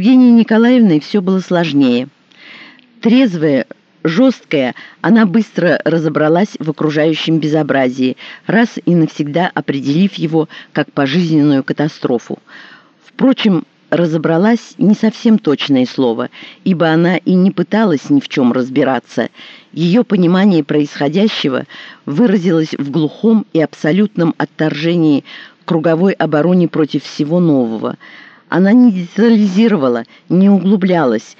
Евгенией Николаевной все было сложнее. Трезвая, жесткая, она быстро разобралась в окружающем безобразии, раз и навсегда определив его как пожизненную катастрофу. Впрочем, разобралась не совсем точное слово, ибо она и не пыталась ни в чем разбираться. Ее понимание происходящего выразилось в глухом и абсолютном отторжении круговой обороне против всего нового. Она не детализировала, не углублялась.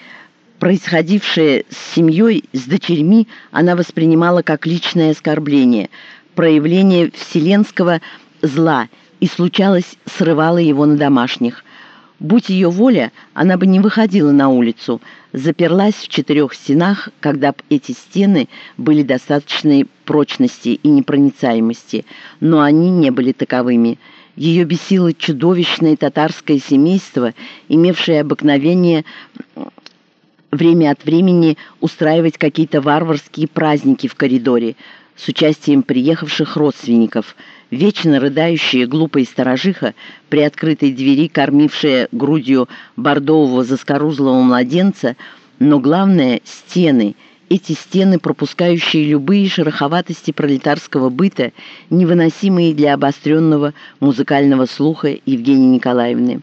Происходившее с семьей, с дочерьми она воспринимала как личное оскорбление, проявление вселенского зла и, случалось, срывала его на домашних – Будь ее воля, она бы не выходила на улицу, заперлась в четырех стенах, когда б эти стены были достаточной прочности и непроницаемости, но они не были таковыми. Ее бесило чудовищное татарское семейство, имевшее обыкновение время от времени устраивать какие-то варварские праздники в коридоре с участием приехавших родственников – Вечно рыдающая глупая сторожиха, при открытой двери кормившая грудью бордового заскорузлого младенца, но главное — стены, эти стены, пропускающие любые шероховатости пролетарского быта, невыносимые для обостренного музыкального слуха Евгении Николаевны.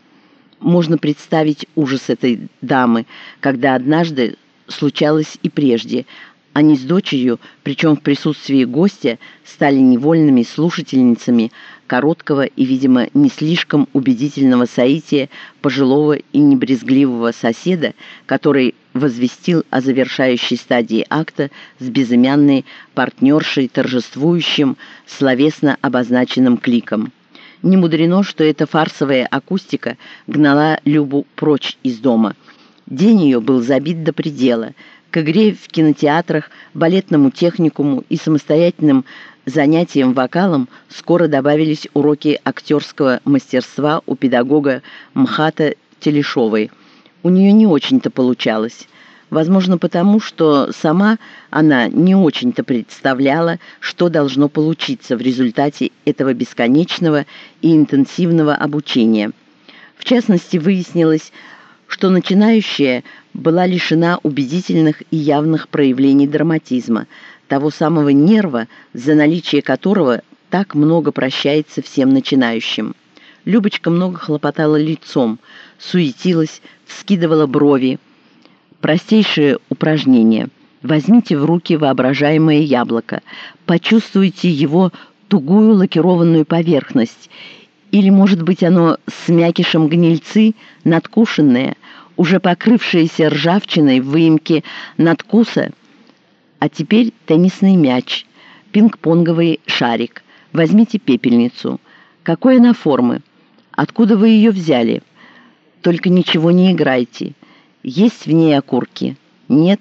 Можно представить ужас этой дамы, когда однажды случалось и прежде — они с дочерью, причем в присутствии гостя, стали невольными слушательницами короткого и, видимо, не слишком убедительного соития пожилого и небрезгливого соседа, который возвестил о завершающей стадии акта с безымянной партнершей, торжествующим, словесно обозначенным кликом. Не мудрено, что эта фарсовая акустика гнала Любу прочь из дома. День ее был забит до предела – к игре в кинотеатрах, балетному техникуму и самостоятельным занятиям вокалом скоро добавились уроки актерского мастерства у педагога МХАТа Телешовой. У нее не очень-то получалось. Возможно, потому что сама она не очень-то представляла, что должно получиться в результате этого бесконечного и интенсивного обучения. В частности, выяснилось, что начинающая была лишена убедительных и явных проявлений драматизма, того самого нерва, за наличие которого так много прощается всем начинающим. Любочка много хлопотала лицом, суетилась, вскидывала брови. Простейшее упражнение. Возьмите в руки воображаемое яблоко, почувствуйте его тугую лакированную поверхность или, может быть, оно с мякишем гнильцы, надкушенное, уже покрывшееся ржавчиной в выемке надкуса. А теперь теннисный мяч, пинг-понговый шарик. Возьмите пепельницу. Какой она формы? Откуда вы ее взяли? Только ничего не играйте. Есть в ней окурки? Нет.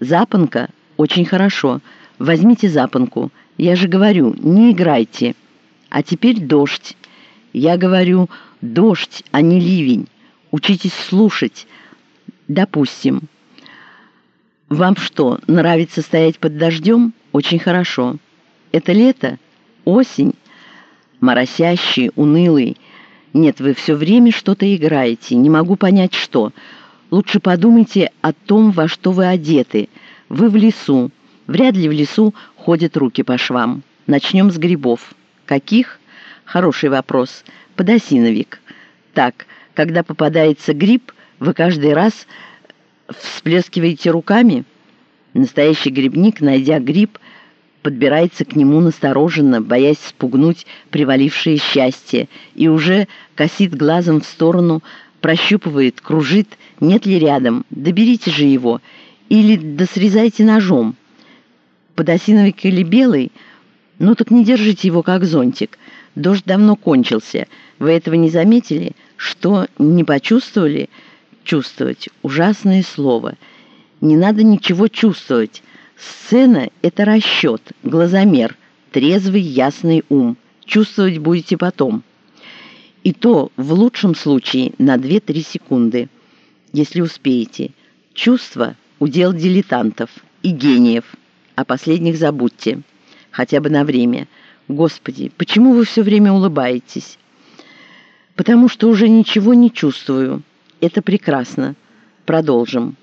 Запонка? Очень хорошо. Возьмите запонку. Я же говорю, не играйте. А теперь дождь. Я говорю «дождь, а не ливень». Учитесь слушать. Допустим. Вам что, нравится стоять под дождем? Очень хорошо. Это лето? Осень? Моросящий, унылый. Нет, вы все время что-то играете. Не могу понять, что. Лучше подумайте о том, во что вы одеты. Вы в лесу. Вряд ли в лесу ходят руки по швам. Начнем с грибов. Каких? Хороший вопрос. Подосиновик. Так, когда попадается гриб, вы каждый раз всплескиваете руками? Настоящий грибник, найдя гриб, подбирается к нему настороженно, боясь спугнуть привалившее счастье, и уже косит глазом в сторону, прощупывает, кружит, нет ли рядом, доберите же его, или досрезайте ножом. Подосиновик или белый? Ну так не держите его как зонтик. Дождь давно кончился. Вы этого не заметили? Что, не почувствовали? Чувствовать. Ужасное слово. Не надо ничего чувствовать. Сцена — это расчет, глазомер, трезвый, ясный ум. Чувствовать будете потом. И то, в лучшем случае, на 2-3 секунды, если успеете. Чувство — удел дилетантов и гениев. О последних забудьте. Хотя бы на время — Господи, почему вы все время улыбаетесь? Потому что уже ничего не чувствую. Это прекрасно. Продолжим.